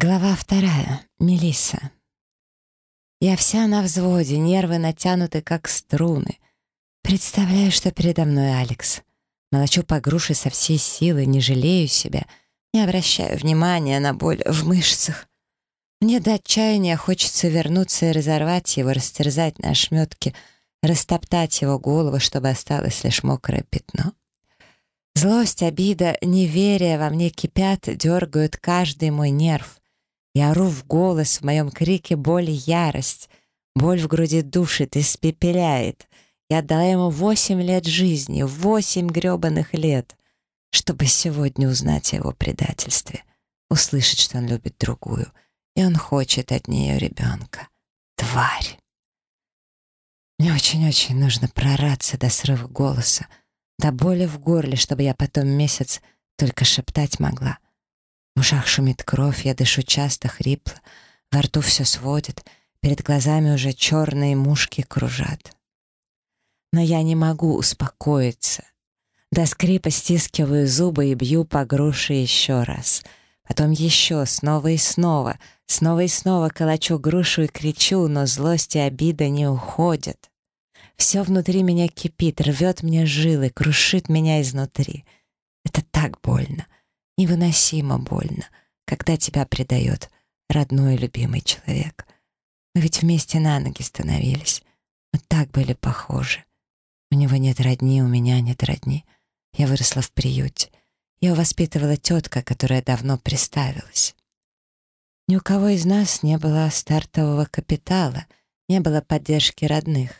Глава вторая. Мелисса. Я вся на взводе, нервы натянуты, как струны. Представляю, что передо мной Алекс. Молочу по груше со всей силы, не жалею себя, не обращаю внимания на боль в мышцах. Мне до отчаяния хочется вернуться и разорвать его, растерзать на ошметки, растоптать его голову, чтобы осталось лишь мокрое пятно. Злость, обида, неверие во мне кипят, дергают каждый мой нерв. Я ору в голос, в моем крике боль и ярость. Боль в груди душит, испепеляет. Я отдала ему восемь лет жизни, восемь грёбаных лет, чтобы сегодня узнать о его предательстве, услышать, что он любит другую, и он хочет от нее ребенка. Тварь! Мне очень-очень нужно прораться до срыва голоса, до боли в горле, чтобы я потом месяц только шептать могла — в ушах шумит кровь, я дышу часто, хрипло, во рту все сводит, перед глазами уже черные мушки кружат. Но я не могу успокоиться. До скрипа стискиваю зубы и бью по груше еще раз. Потом еще, снова и снова, снова и снова колочу грушу и кричу, но злость и обида не уходят. Все внутри меня кипит, рвет мне жилы, крушит меня изнутри. Это так больно невыносимо больно, когда тебя предает родной и любимый человек. Мы ведь вместе на ноги становились. Мы так были похожи. У него нет родни, у меня нет родни. Я выросла в приюте. Я воспитывала тетка, которая давно приставилась. Ни у кого из нас не было стартового капитала, не было поддержки родных.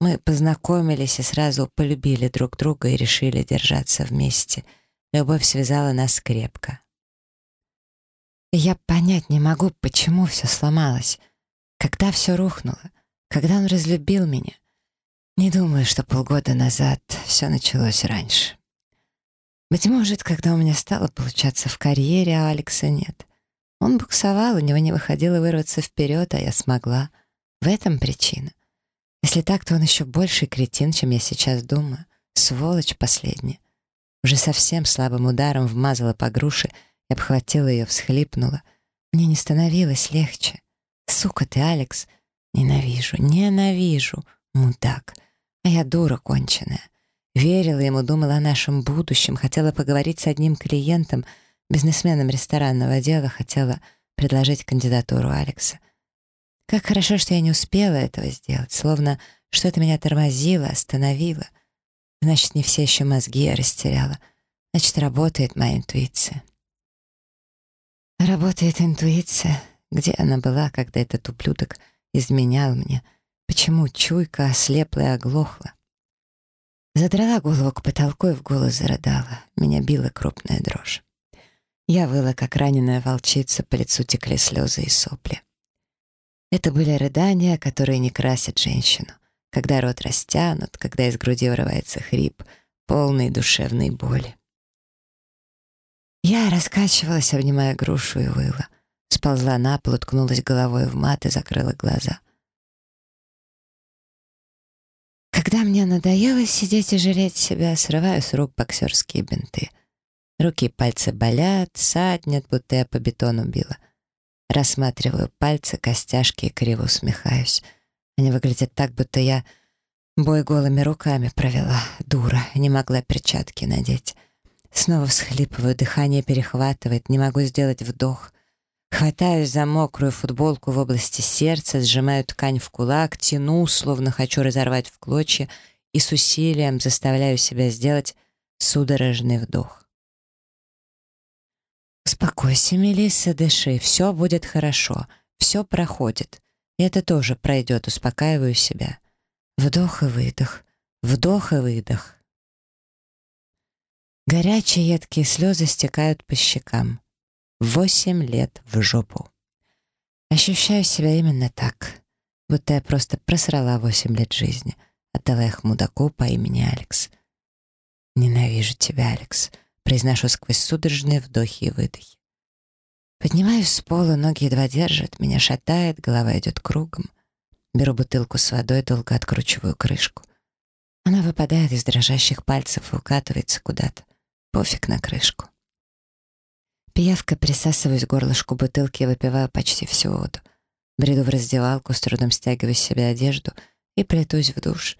Мы познакомились и сразу полюбили друг друга и решили держаться вместе — Любовь связала нас крепко. я понять не могу, почему все сломалось. Когда все рухнуло, когда он разлюбил меня. Не думаю, что полгода назад все началось раньше. Быть может, когда у меня стало получаться в карьере, а Алекса нет. Он буксовал, у него не выходило вырваться вперед, а я смогла. В этом причина. Если так, то он еще больше кретин, чем я сейчас думаю. Сволочь последняя. Уже совсем слабым ударом вмазала по груше и обхватила ее, всхлипнула. Мне не становилось легче. Сука ты, Алекс! Ненавижу, ненавижу, мудак. А я дура конченая. Верила ему, думала о нашем будущем, хотела поговорить с одним клиентом, бизнесменом ресторанного дела, хотела предложить кандидатуру Алекса. Как хорошо, что я не успела этого сделать, словно что-то меня тормозило, остановило — Значит, не все еще мозги я растеряла. Значит, работает моя интуиция. Работает интуиция. Где она была, когда этот ублюдок изменял мне? Почему чуйка ослепла и оглохла? Задрала голову к потолку и в голос зарыдала. Меня била крупная дрожь. Я выла, как раненая волчица, по лицу текли слезы и сопли. Это были рыдания, которые не красят женщину когда рот растянут, когда из груди вырывается хрип, полный душевной боли. Я раскачивалась, обнимая грушу и выла. Сползла на пол, уткнулась головой в мат и закрыла глаза. Когда мне надоело сидеть и жалеть себя, срываю с рук боксерские бинты. Руки и пальцы болят, саднят, будто я по бетону била. Рассматриваю пальцы, костяшки и криво усмехаюсь — они выглядят так, будто я бой голыми руками провела. Дура, не могла перчатки надеть. Снова всхлипываю, дыхание перехватывает, не могу сделать вдох. Хватаюсь за мокрую футболку в области сердца, сжимаю ткань в кулак, тяну, словно хочу разорвать в клочья, и с усилием заставляю себя сделать судорожный вдох. «Успокойся, Мелисса, дыши, все будет хорошо, все проходит. Это тоже пройдет, успокаиваю себя. Вдох и выдох, вдох и выдох. Горячие едкие слезы стекают по щекам. Восемь лет в жопу. Ощущаю себя именно так, будто я просто просрала восемь лет жизни, отдала их мудаку по имени Алекс. «Ненавижу тебя, Алекс», — произношу сквозь судорожные вдохи и выдохи. Поднимаюсь с пола, ноги едва держат, меня шатает, голова идет кругом. Беру бутылку с водой, долго откручиваю крышку. Она выпадает из дрожащих пальцев и укатывается куда-то. Пофиг на крышку. Пиявкой присасываюсь к горлышку бутылки и выпиваю почти всю воду. Бреду в раздевалку, с трудом стягиваю с себя одежду и плетусь в душ.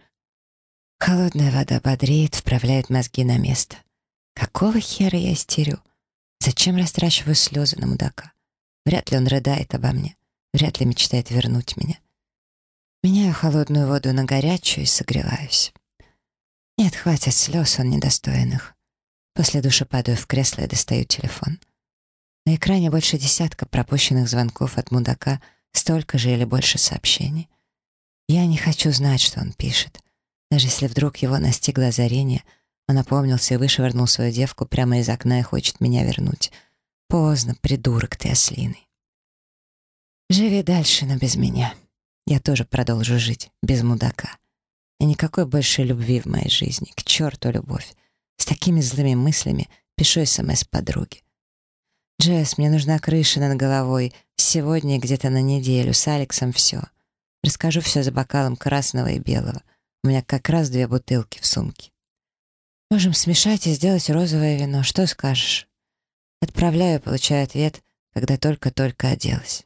Холодная вода бодрит, вправляет мозги на место. Какого хера я истерю? Зачем растрачиваю слезы на мудака? Вряд ли он рыдает обо мне. Вряд ли мечтает вернуть меня. Меняю холодную воду на горячую и согреваюсь. Нет, хватит слез, он недостоин их. После душа падаю в кресло и достаю телефон. На экране больше десятка пропущенных звонков от мудака, столько же или больше сообщений. Я не хочу знать, что он пишет. Даже если вдруг его настигло озарение, он опомнился и вышвырнул свою девку прямо из окна и хочет меня вернуть. Поздно, придурок ты ослиный. Живи дальше, но без меня. Я тоже продолжу жить, без мудака. И никакой больше любви в моей жизни. К черту любовь. С такими злыми мыслями пишу СМС подруге. «Джесс, мне нужна крыша над головой. Сегодня где-то на неделю. С Алексом все. Расскажу все за бокалом красного и белого. У меня как раз две бутылки в сумке. Можем смешать и сделать розовое вино. Что скажешь?» Отправляю, получаю ответ, когда только-только оделась.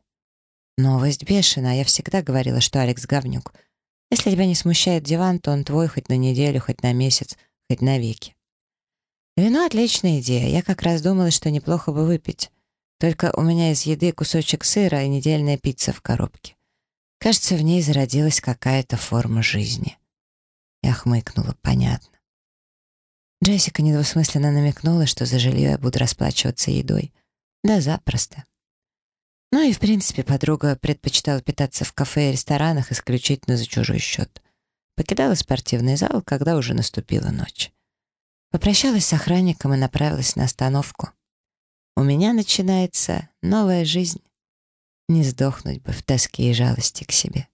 Новость бешеная. Я всегда говорила, что Алекс говнюк. Если тебя не смущает диван, то он твой хоть на неделю, хоть на месяц, хоть на веки. Вино — отличная идея. Я как раз думала, что неплохо бы выпить. Только у меня из еды кусочек сыра и недельная пицца в коробке. Кажется, в ней зародилась какая-то форма жизни. Я хмыкнула, понятно. Джессика недвусмысленно намекнула, что за жилье я буду расплачиваться едой. Да запросто. Ну и, в принципе, подруга предпочитала питаться в кафе и ресторанах исключительно за чужой счет. Покидала спортивный зал, когда уже наступила ночь. Попрощалась с охранником и направилась на остановку. У меня начинается новая жизнь. Не сдохнуть бы в тоске и жалости к себе.